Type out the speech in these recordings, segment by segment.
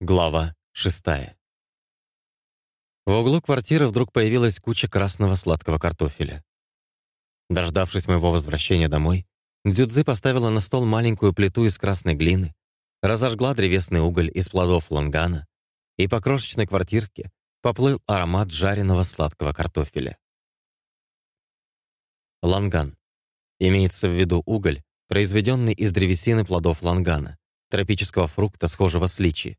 Глава шестая. В углу квартиры вдруг появилась куча красного сладкого картофеля. Дождавшись моего возвращения домой, Дзюдзи поставила на стол маленькую плиту из красной глины, разожгла древесный уголь из плодов лангана, и по крошечной квартирке поплыл аромат жареного сладкого картофеля. Ланган. Имеется в виду уголь, произведенный из древесины плодов лангана, тропического фрукта, схожего с личи,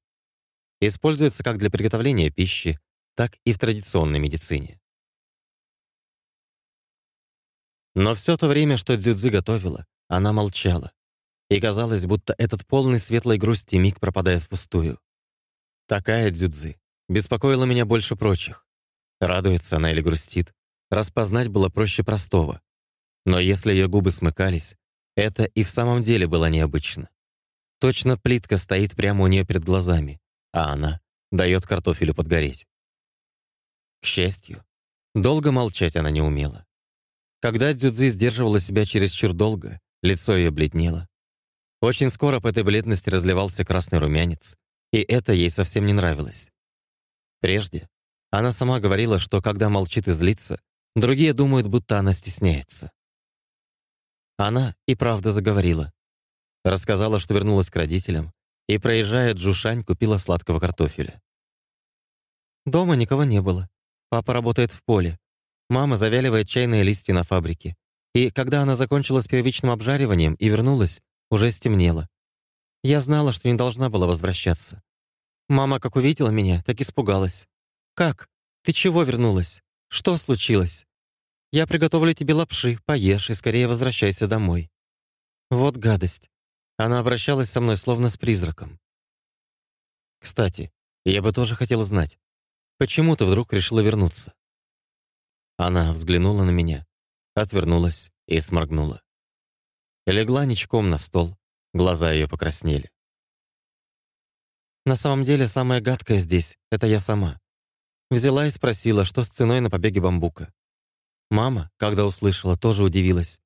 Используется как для приготовления пищи, так и в традиционной медицине. Но все то время, что Дзюдзи готовила, она молчала. И казалось, будто этот полный светлой грусти миг пропадает впустую. Такая Дзюдзи беспокоила меня больше прочих. Радуется она или грустит, распознать было проще простого. Но если ее губы смыкались, это и в самом деле было необычно. Точно плитка стоит прямо у нее перед глазами, а она дает картофелю подгореть. К счастью, долго молчать она не умела. Когда Дзюдзи сдерживала себя чересчур долго, лицо ее бледнело. Очень скоро по этой бледности разливался красный румянец, и это ей совсем не нравилось. Прежде она сама говорила, что когда молчит и злится, другие думают, будто она стесняется. Она и правда заговорила. Рассказала, что вернулась к родителям, и, проезжая Джушань, купила сладкого картофеля. Дома никого не было. Папа работает в поле. Мама завяливает чайные листья на фабрике. И когда она закончила с первичным обжариванием и вернулась, уже стемнело. Я знала, что не должна была возвращаться. Мама, как увидела меня, так испугалась. «Как? Ты чего вернулась? Что случилось? Я приготовлю тебе лапши, поешь и скорее возвращайся домой». Вот гадость. Она обращалась со мной словно с призраком. Кстати, я бы тоже хотел знать, почему ты вдруг решила вернуться? Она взглянула на меня, отвернулась и сморгнула. Легла ничком на стол, глаза ее покраснели. На самом деле, самое гадкое здесь — это я сама. Взяла и спросила, что с ценой на побеге бамбука. Мама, когда услышала, тоже удивилась.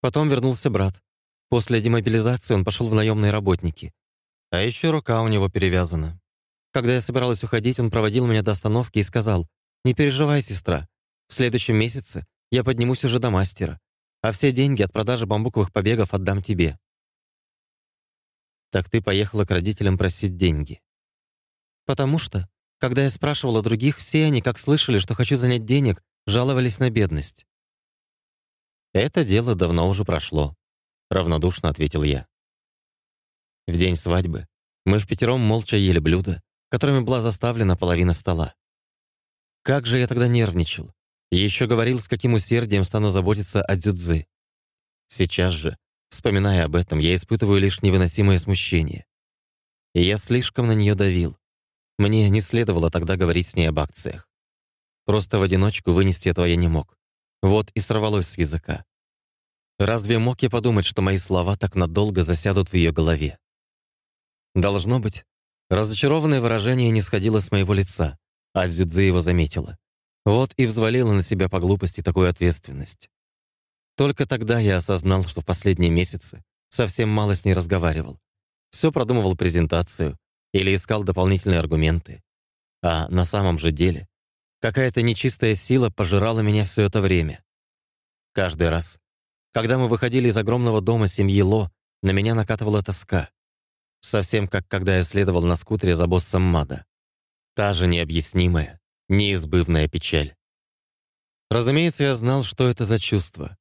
Потом вернулся брат. После демобилизации он пошел в наемные работники. А еще рука у него перевязана. Когда я собиралась уходить, он проводил меня до остановки и сказал, «Не переживай, сестра. В следующем месяце я поднимусь уже до мастера, а все деньги от продажи бамбуковых побегов отдам тебе». «Так ты поехала к родителям просить деньги?» «Потому что, когда я спрашивала других, все они, как слышали, что хочу занять денег, жаловались на бедность». Это дело давно уже прошло. — равнодушно ответил я. В день свадьбы мы в пятером молча ели блюда, которыми была заставлена половина стола. Как же я тогда нервничал. Еще говорил, с каким усердием стану заботиться о дзюдзы. Сейчас же, вспоминая об этом, я испытываю лишь невыносимое смущение. И я слишком на нее давил. Мне не следовало тогда говорить с ней об акциях. Просто в одиночку вынести этого я не мог. Вот и сорвалось с языка. Разве мог я подумать, что мои слова так надолго засядут в ее голове? Должно быть, разочарованное выражение не сходило с моего лица, а Дзюдзе его заметила. Вот и взвалила на себя по глупости такую ответственность. Только тогда я осознал, что в последние месяцы совсем мало с ней разговаривал. Все продумывал презентацию или искал дополнительные аргументы. А на самом же деле какая-то нечистая сила пожирала меня все это время. Каждый раз, когда мы выходили из огромного дома семьи Ло, на меня накатывала тоска. Совсем как когда я следовал на скутере за боссом Мада. Та же необъяснимая, неизбывная печаль. Разумеется, я знал, что это за чувство.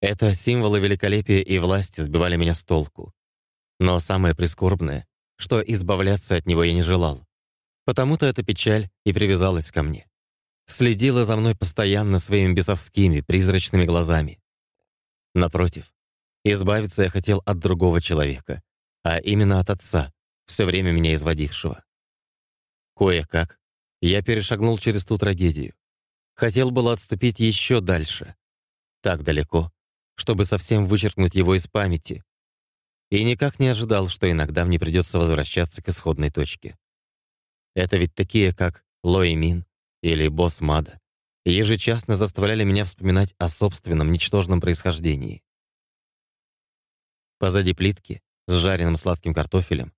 Это символы великолепия и власти сбивали меня с толку. Но самое прискорбное, что избавляться от него я не желал. Потому-то эта печаль и привязалась ко мне. Следила за мной постоянно своими бесовскими, призрачными глазами. Напротив, избавиться я хотел от другого человека, а именно от отца, все время меня изводившего. Кое-как я перешагнул через ту трагедию. Хотел было отступить еще дальше. Так далеко, чтобы совсем вычеркнуть его из памяти. И никак не ожидал, что иногда мне придется возвращаться к исходной точке. Это ведь такие, как Лои Мин или Босс Мада ежечасно заставляли меня вспоминать о собственном ничтожном происхождении. Позади плитки, с жареным сладким картофелем,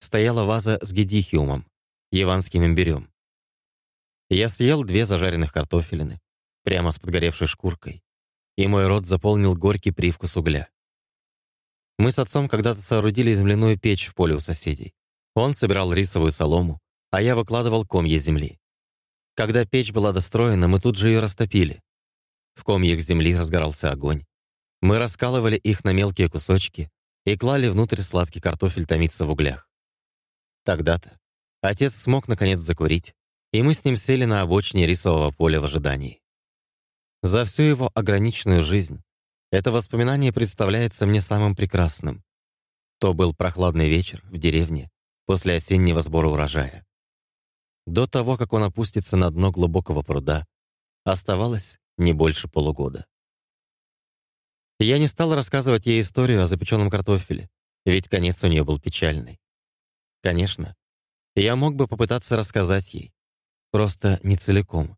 стояла ваза с гедихиумом, яванским имбирем. Я съел две зажаренных картофелины, прямо с подгоревшей шкуркой, и мой рот заполнил горький привкус угля. Мы с отцом когда-то соорудили земляную печь в поле у соседей. Он собирал рисовую солому, а я выкладывал комья земли. Когда печь была достроена, мы тут же ее растопили. В комьях земли разгорался огонь. Мы раскалывали их на мелкие кусочки и клали внутрь сладкий картофель томиться в углях. Тогда-то отец смог наконец закурить, и мы с ним сели на обочине рисового поля в ожидании. За всю его ограниченную жизнь это воспоминание представляется мне самым прекрасным. То был прохладный вечер в деревне после осеннего сбора урожая. До того, как он опустится на дно глубокого пруда, оставалось не больше полугода. Я не стал рассказывать ей историю о запеченном картофеле, ведь конец у нее был печальный. Конечно, я мог бы попытаться рассказать ей, просто не целиком.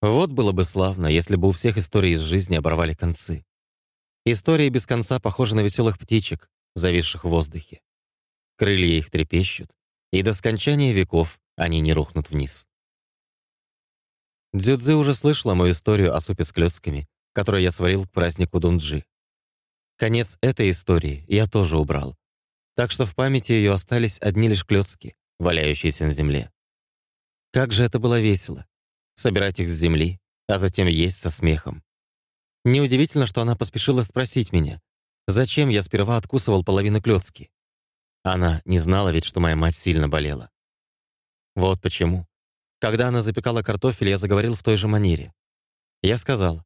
Вот было бы славно, если бы у всех историй из жизни оборвали концы. Истории без конца похожи на веселых птичек, зависших в воздухе. Крылья их трепещут, и до скончания веков они не рухнут вниз. Дзюдзи уже слышала мою историю о супе с клёцками, которую я сварил к празднику Дунджи. Конец этой истории я тоже убрал, так что в памяти ее остались одни лишь клёцки, валяющиеся на земле. Как же это было весело собирать их с земли, а затем есть со смехом. Неудивительно, что она поспешила спросить меня, зачем я сперва откусывал половину клёцки. Она не знала ведь, что моя мать сильно болела. Вот почему. Когда она запекала картофель, я заговорил в той же манере. Я сказал,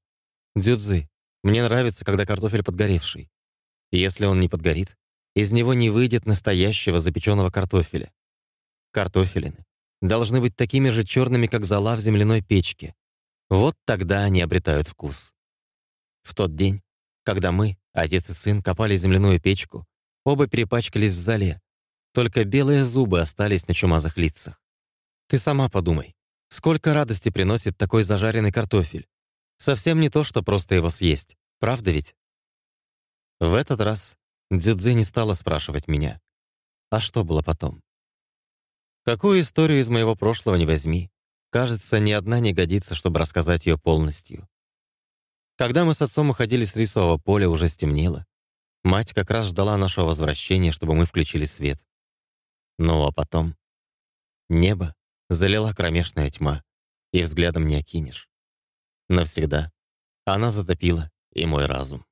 «Дзюдзы, мне нравится, когда картофель подгоревший. Если он не подгорит, из него не выйдет настоящего запеченного картофеля. Картофелины должны быть такими же черными, как зола в земляной печке. Вот тогда они обретают вкус. В тот день, когда мы, отец и сын, копали земляную печку, оба перепачкались в зале. Только белые зубы остались на чумазых лицах. Ты сама подумай, сколько радости приносит такой зажаренный картофель. Совсем не то, что просто его съесть. Правда ведь? В этот раз Дзюдзи не стала спрашивать меня. А что было потом? Какую историю из моего прошлого не возьми, кажется, ни одна не годится, чтобы рассказать ее полностью. Когда мы с отцом уходили с рисового поля, уже стемнело. Мать как раз ждала нашего возвращения, чтобы мы включили свет. Ну а потом... Небо залила кромешная тьма, и взглядом не окинешь. Навсегда она затопила и мой разум.